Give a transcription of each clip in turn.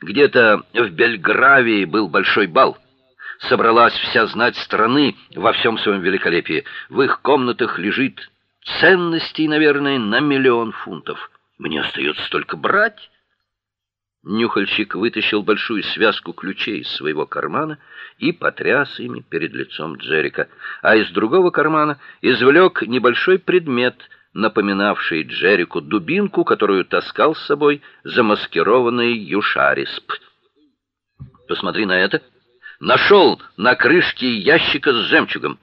Где-то в Бельгравии был большой бал. Собралась вся знать страны во всем своем великолепии. В их комнатах лежит ценностей, наверное, на миллион фунтов. Мне остается только брать. Нюхальщик вытащил большую связку ключей из своего кармана и потряс ими перед лицом Джерика, а из другого кармана извлек небольшой предмет, напоминавший Джерику дубинку, которую таскал с собой замаскированный Юшарисп. Посмотри на это. Нашел на крышке ящика с жемчугом.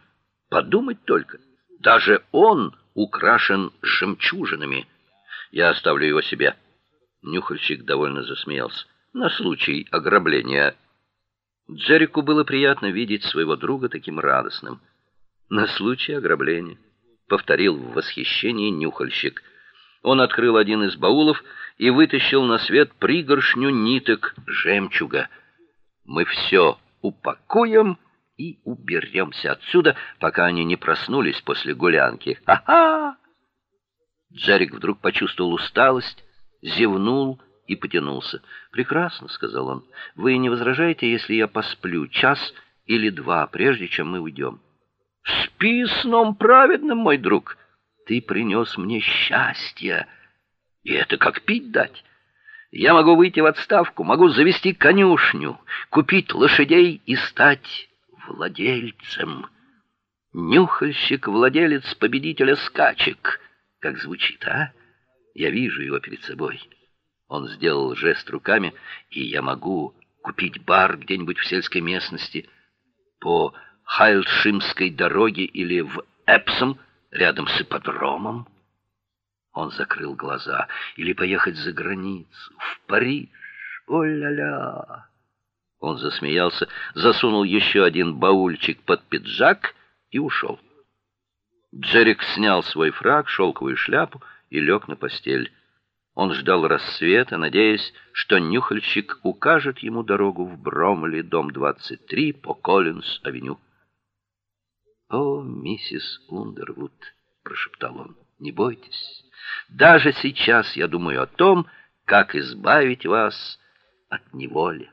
Подумать только, даже он украшен жемчужинами. Я оставлю его себе. Нюхальщик довольно засмеялся. На случай ограбления. Джерику было приятно видеть своего друга таким радостным. На случай ограбления, повторил в восхищении Нюхальщик. Он открыл один из баулов и вытащил на свет пригоршню ниток жемчуга. Мы все упакуем и уберемся отсюда, пока они не проснулись после гулянки. Ха-ха! Джерик вдруг почувствовал усталость, зевнул и потянулся. "Прекрасно", сказал он. "Вы не возражаете, если я посплю час или два, прежде чем мы уйдем?» "Спи сном праведным, мой друг. Ты принес мне счастье, и это как пить дать. Я могу выйти в отставку, могу завести конюшню, купить лошадей и стать владельцем. Нюхальщик, владелец победителя скачек. Как звучит, а? Я вижу его перед собой. Он сделал жест руками, и я могу купить бар где-нибудь в сельской местности по Хайлшимской дороге или в Эпсом рядом с ипподромом. Он закрыл глаза. Или поехать за границу, в Париж. О-ля-ля! Он засмеялся, засунул еще один баульчик под пиджак и ушел. Джерик снял свой фрак, шелковую шляпу и лег на постель. Он ждал рассвета, надеясь, что нюхальщик укажет ему дорогу в Бромли, дом 23, по Коллинс-авеню. "О, миссис Ундервуд", прошептал он. "Не бойтесь. Даже сейчас я думаю о том, как избавить вас от неволи".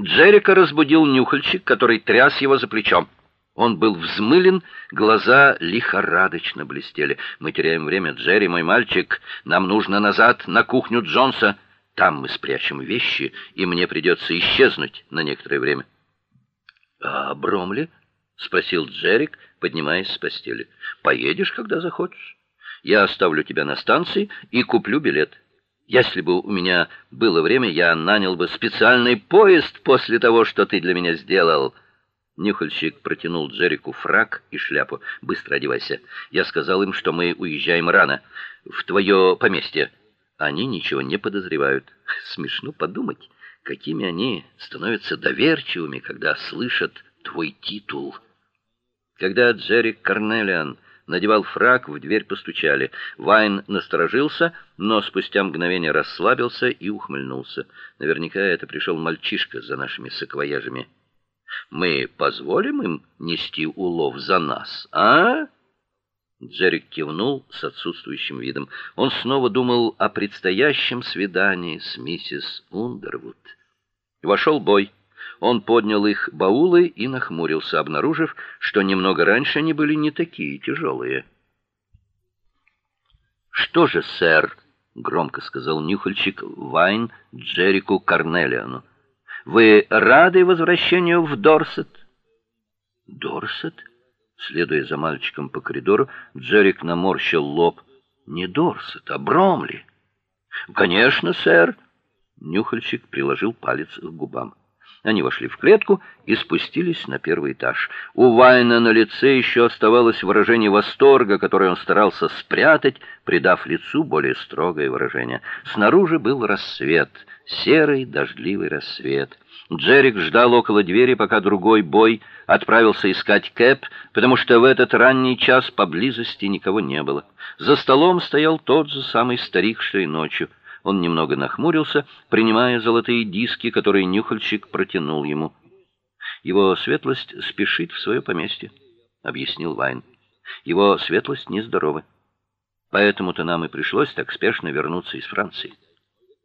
Джерика разбудил нюхальщик, который тряс его за плечом. Он был взмылен, глаза лихорадочно блестели. Мы теряем время, Джерри, мой мальчик. Нам нужно назад на кухню Джонса. Там мы спрячем вещи, и мне придется исчезнуть на некоторое время. А Бромли? Спросил Джерик, поднимаясь с постели. Поедешь, когда захочешь. Я оставлю тебя на станции и куплю билет. Если бы у меня было время, я нанял бы специальный поезд после того, что ты для меня сделал. Нюхальщик протянул Джеррику фрак и шляпу. Быстро одевайся. Я сказал им, что мы уезжаем рано в твое поместье. Они ничего не подозревают. Смешно подумать, какими они становятся доверчивыми, когда слышат твой титул. Когда Джеррик Карнелиан надевал фрак, в дверь постучали. Вайн насторожился, но спустя мгновение расслабился и ухмыльнулся. Наверняка это пришел мальчишка за нашими саквояжами. Мы позволим им нести улов за нас, а? Джерик кивнул с отсутствующим видом. Он снова думал о предстоящем свидании с миссис Ундервуд. Вошел бой. Он поднял их баулы и нахмурился, обнаружив, что немного раньше они были не такие тяжелые. Что же, сэр, громко сказал нюхальщик Вайн Джерику Карнелиану. Вы рады возвращению в Дорсет? Дорсет? Следуя за мальчиком по коридору, Джерик наморщил лоб. Не Дорсет, а Бромли. Конечно, сэр. Нюхальщик приложил палец к губам. Они вошли в клетку и спустились на первый этаж. У Вайна на лице еще оставалось выражение восторга, которое он старался спрятать, придав лицу более строгое выражение. Снаружи был рассвет серый дождливый рассвет. Джерик ждал около двери, пока другой бой отправился искать Кэп, потому что в этот ранний час поблизости никого не было. За столом стоял тот же самый старик, что и ночью. Он немного нахмурился, принимая золотые диски, которые нюхальщик протянул ему. Его светлость спешит в свое поместье, объяснил Вайн. Его светлость нездорова. Поэтому-то нам и пришлось так спешно вернуться из Франции.